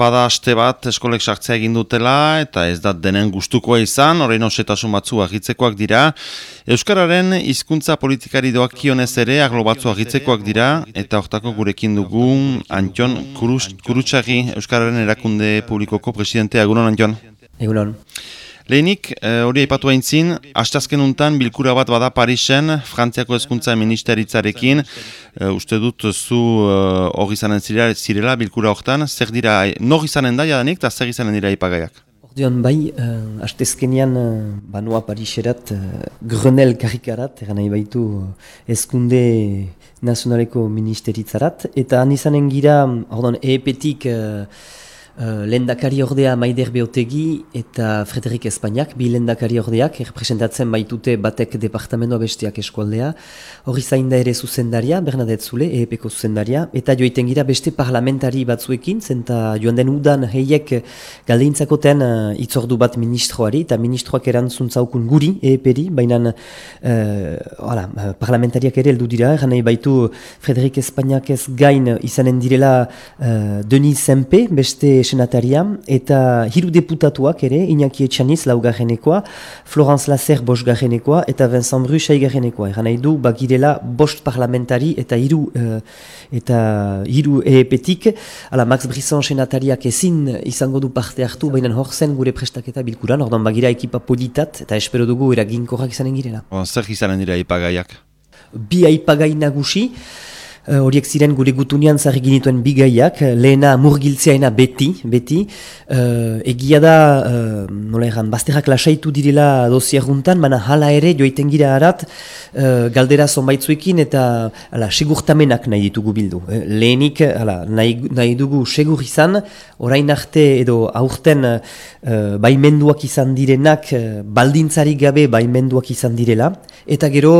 bada aste bat eskolek sartzea egin dutela eta ez da denen gustukoa izan, orain osetasun batzu agitzekoak dira. Euskararen hizkuntza politikari doak kionez ere aglo batzu agitzekoak dira eta hortako gurekin dugu Antion Kurutsagi Euskararen erakunde publikoko presidentea. Egunon, Antion? Egunon. Lehenik, eh, hori aipatu haintzin, hastazken untan bilkura bat bada Parisen, Frantziako Hezkuntza Ministeritzarekin, e, uste dut zu eh, hori uh, izanen zirela bilkura horretan, zer dira, nor izanen da jadanik, eta zer izanen dira ipagaiak? Ordean bai, uh, hastezkenean uh, banua Pariserat, uh, Grenel karikarat, eran nahi baitu Hezkunde Nazionaleko Ministeritzarat, eta han izanen gira, ordean, eepetik... Uh, lendakari ordea Maider Beotegi eta Frederik Espainiak, bi lendakari ordeak, representatzen baitute batek departamento besteak eskualdea, hori zain da ere zuzendaria, Bernadette Zule, EEPko zuzendaria, eta joiten gira beste parlamentari batzuekin, zenta joan den udan heiek galdintzakoten uh, itzordu bat ministroari, eta ministroak erantzun guri, EEPeri, baina uh, parlamentariak ere eldu dira, nahi baitu Frederik Espainiak ez gain izanen direla uh, Denis Sempe, beste senataria, eta hiru deputatuak ere, Iñaki Etxaniz laugarrenekoa, Florence Lazer bosgarrenekoa, eta Vincent Bru saigarrenekoa. Eran nahi du, bagirela bost parlamentari eta hiru uh, eta hiru eepetik, ala Max Brisson senatariak ezin izango du parte hartu, baina hor zen gure prestaketa bilkuran, ordan bagira ekipa politat, eta espero dugu eraginkorrak izanen girela. Zer izanen dira ipagaiak? Bi aipagai nagusi, horiek ziren gure gutunian zarri ginituen bigaiak, lehena murgiltzeaena beti, beti. Uh, egia da, uh, nola erran, bazterrak lasaitu direla dozier juntan, baina hala ere joiten gira harat, uh, galdera zonbaitzuekin eta ala, segurtamenak nahi ditugu bildu. Uh, lehenik, ala, nahi, nahi dugu segur izan, orain arte edo aurten uh, baimenduak izan direnak, uh, baldintzarik gabe baimenduak izan direla, eta gero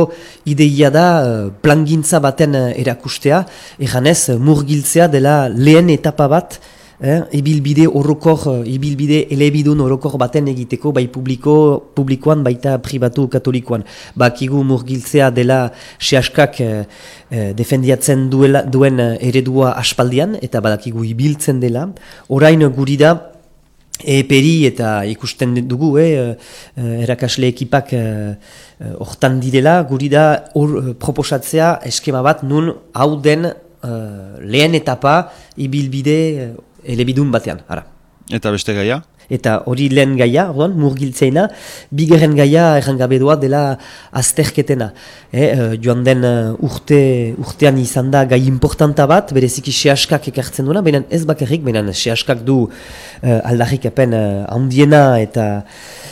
ideia da uh, plangintza baten erakustea, eganez murgiltzea dela lehen etapa bat, eh, ibilbide horrokor, eh, ibilbide elebidun horrokor baten egiteko, bai publiko, publikoan, baita pribatu katolikoan. Bakigu murgiltzea dela sehaskak eh, eh, defendiatzen duela, duen eredua aspaldian, eta badakigu ibiltzen dela. Orain guri da, Eperi eta ikusten dugu, eh, erakasle ekipak hortan direla, guri da or, proposatzea eskema bat nun hau den lehen etapa ibilbide elebidun batean, ara. Eta beste gaia? Eta hori lehen gaia, orduan, murgiltzeina, bigarren gaia errangabe doa dela azterketena. E, joan den uh, urte, urtean izan da gai importanta bat, bereziki sehaskak ekartzen duena, baina ez bakarrik, baina sehaskak du uh, aldarrik epen handiena eta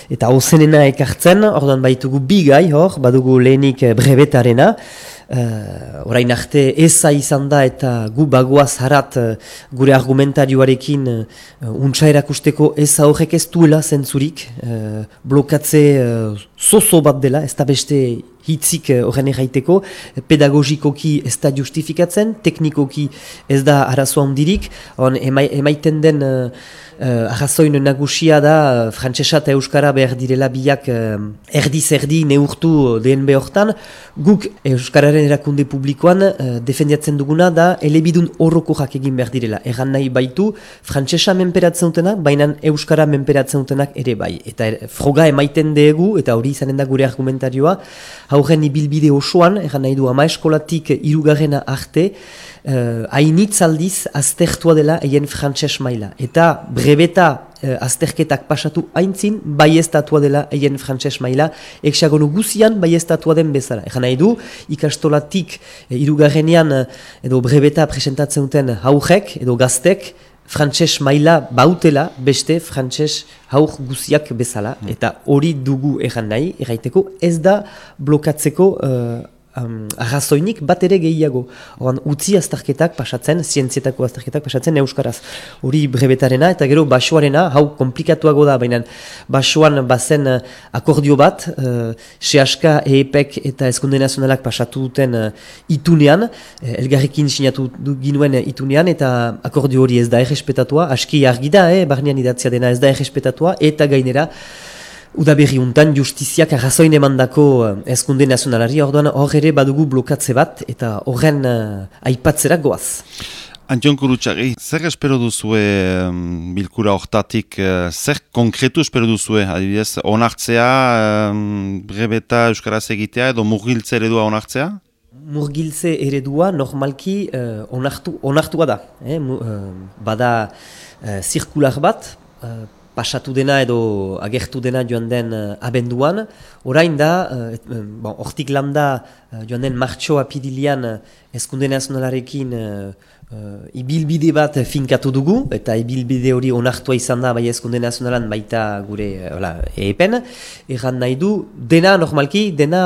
eta ozenena ekartzen, orduan baitugu bi gai hor, badugu lehenik brevetarena, Uh, orain arte eza izan da eta gu bagoaz harat uh, gure argumentarioarekin uh, untsa erakusteko eza horrek ez duela zentzurik. Uh, blokatze uh, zozo bat dela, ez da beste hitzik horren erraiteko, pedagogikoki ez da justifikatzen, teknikoki ez da arazoa hundirik, emaiten den uh, arrazoin nagusia da uh, frantsesa eta euskara behar direla biak uh, erdi zerdi neurtu dehen behortan. Guk euskararen erakunde publikoan uh, defendiatzen duguna da elebidun horroko jak egin behar direla. Erran nahi baitu frantsesa menperatzen dutenak, baina euskara menperatzen dutenak ere bai. Eta er, froga emaiten dugu, eta hori izanen da gure argumentarioa, hauren ibilbide osoan, erran nahi du ama eskolatik irugarrena arte, uh, hainitzaldiz aztertua dela eien frantses maila. Eta brebeta uh, azterketak pasatu haintzin, bai dela eien frantses maila, eksagono guzian bai den bezala. Egan nahi du, ikastolatik uh, irugarrenean uh, edo brebeta presentatzen duten haurek edo gaztek, frantses maila bautela beste frantses haur guziak bezala. Mm. Eta hori dugu egan nahi, erraiteko ez da blokatzeko um, arrazoinik bat ere gehiago. Oran, utzi azterketak pasatzen, zientzietako azterketak pasatzen euskaraz. Hori brebetarena eta gero basoarena, hau komplikatuago da, baina basoan bazen uh, akordio bat, uh, sehaska, EEPEK eta Eskunde Nazionalak pasatu duten uh, itunean, uh, elgarrekin sinatu ginuen itunean, eta akordio hori ez da errespetatua, aski argi da, eh, barnean idatzia dena ez da errespetatua, eta gainera, Udaberri untan justiziak arrazoin emandako ezkunde eh, nazionalari, orduan hor ere badugu blokatze bat eta horren uh, aipatzerak goaz. Antion Kurutxagi, zer espero duzue bilkura hortatik, uh, zer konkretu espero duzue? Adibidez, onartzea, um, brebeta Euskaraz egitea edo murgiltze eredua onartzea? Murgiltze eredua normalki uh, onartu, onartua da. Eh? bada uh, zirkular bat, pasatu dena edo agertu dena joan den abenduan. Orain da, uh, bon, ortik landa joan den martxoa pidilian eskunde nazionalarekin Uh, ibilbide bat finkatu dugu, eta ibilbide hori onartua izan da bai eskunde nazionalan baita gure uh, epen, erran nahi du, dena normalki, dena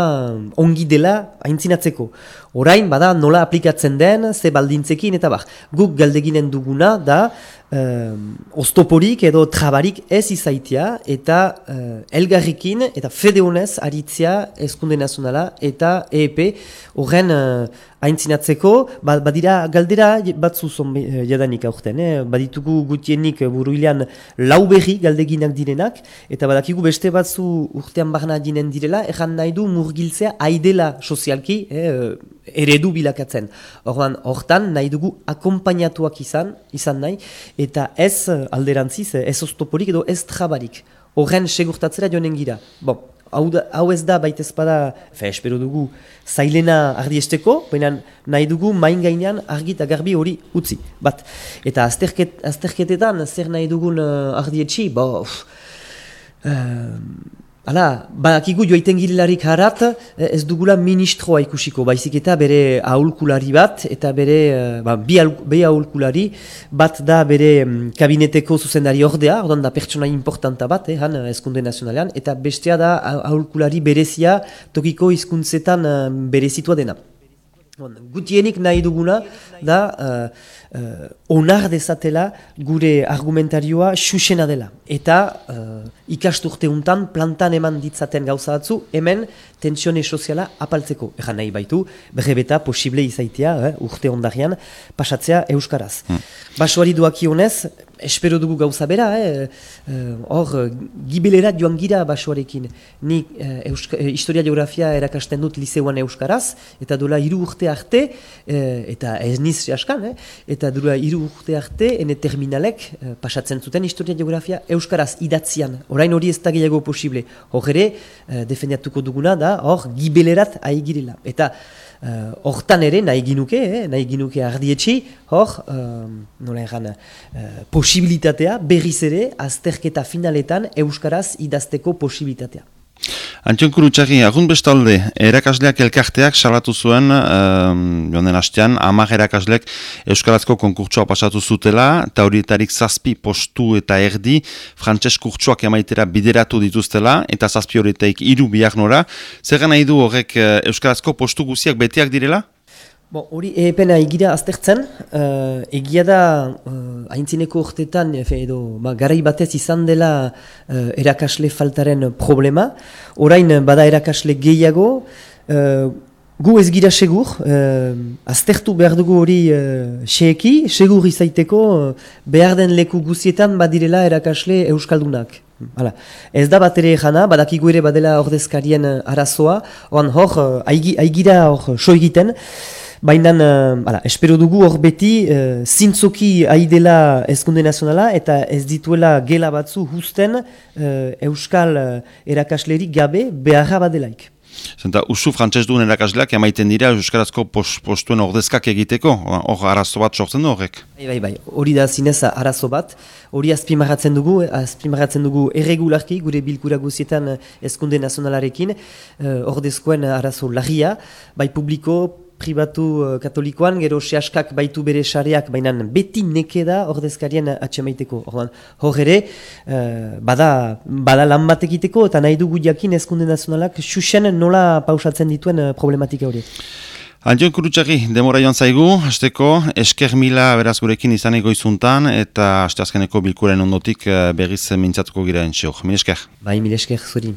ongi dela aintzinatzeko. Orain, bada nola aplikatzen den, ze baldintzekin, eta bar, guk galdeginen duguna da, um, oztoporik edo trabarik ez izaitia, eta uh, elgarrikin, eta fedeonez aritzia eskunde nazionala, eta EEP, horren uh, aintzinatzeko, ba, badira galdera batzu zon eh, jadanik aurten, eh? baditugu gutienik buruilean lau berri galdeginak direnak, eta badakigu beste batzu urtean barna direla, erran nahi du murgiltzea aidela sozialki, eh? Eredu bilakatzen. Hortan, hortan nahi dugu akompainatuak izan, izan nahi, eta ez alderantziz, ez oztoporik edo ez trabarik. Horren segurtatzera joanen gira. Bon, hau, da, hau ez da baita ezpada, fe, espero dugu, zailena ardi esteko, baina nahi dugu main gainean argi eta garbi hori utzi. Bat, eta azterket, azterketetan zer nahi dugun uh, ardi etxi, bo, uh, Hala, badakigu joaiten girelarik harat, eh, ez dugula ministroa ikusiko, baizik eta bere aholkulari bat, eta bere, eh, ba, bi, bi aholkulari, bat da bere mm, kabineteko zuzendari ordea, ordan da pertsona importanta bat, eh, han, eskunde nazionalean, eta bestea da aholkulari berezia tokiko hizkuntzetan uh, berezitua dena. Gutienik nahi duguna da uh, uh, onar dezatela gure argumentarioa susena dela. Eta uh, ikasturte untan plantan eman ditzaten gauza batzu hemen tensione soziala apaltzeko. Egan nahi baitu, berrebeta posible izaitea eh, urte ondarian pasatzea Euskaraz. Hmm. Basoari duakionez, espero dugu gauza bera, eh? eh hor, eh, gibelera joan gira basoarekin. Ni eh, eh, historia geografia erakasten dut liseuan euskaraz, eta dola hiru urte arte, eh, eta ez niz askan, eh? eta dola hiru urte arte, ene terminalek eh, pasatzen zuten historia geografia euskaraz idatzian. Orain hori ez da gehiago posible. Hor ere, eh, defendiatuko duguna da, hor, gibelerat aigirela. Eta, Uh, hortan ere nahi ginuke, eh, nahi ginuke ardietxi, hor, uh, nola uh, posibilitatea berriz ere azterketa finaletan Euskaraz idazteko posibilitatea. Antion Kurutxagi, agun bestalde, erakasleak elkarteak salatu zuen, um, joan den hastean, amak erakasleak Euskarazko konkurtsoa pasatu zutela, eta horietarik zazpi postu eta erdi, frantses kurtsoak emaitera bideratu dituztela, eta zazpi horietaik iru biak nora. Zer nahi du horrek eh, Euskarazko postu guziak betiak direla? Bon, hori epena egira aztertzen, uh, egia da uh, haintzineko urtetan, edo, ba, garai batez izan dela uh, erakasle faltaren problema, orain bada erakasle gehiago, uh, gu ez gira segur, uh, aztertu behar dugu hori uh, seeki, segur izaiteko uh, behar den leku guzietan badirela erakasle euskaldunak. Hala. Ez da bat ere jana, badakigu ere badela ordezkarien arazoa, oan hor, uh, aigira hor so egiten, Baina, uh, espero dugu hor beti, uh, zintzoki aidela ezkunde nazionala eta ez dituela gela batzu husten uh, Euskal uh, erakaslerik gabe beharra badelaik. Zenta, usu frantses duen erakasleak emaiten dira Euskarazko postuen ordezkak egiteko, hor arazo bat sortzen du horrek? Bai, bai, bai, hori da zinez arazo bat, hori azpimarratzen dugu, azpimarratzen dugu erregularki gure bilkura guzietan ezkunde nazionalarekin, uh, ordezkoen arazo lagia, bai publiko, pribatu uh, katolikoan, gero sehaskak baitu bere sareak, baina beti neke da ordezkarien atxemaiteko. Hor ere, uh, bada, bada lan bat egiteko, eta nahi dugu jakin ezkunde nazionalak, xuxen nola pausatzen dituen uh, problematika hori. Antion Kurutxaki, demora joan zaigu, hasteko esker mila beraz gurekin izan egoizuntan, eta haste azkeneko bilkuren ondotik berriz mintzatuko gira entxeok. Mil esker. Bai, mil esker, zuri.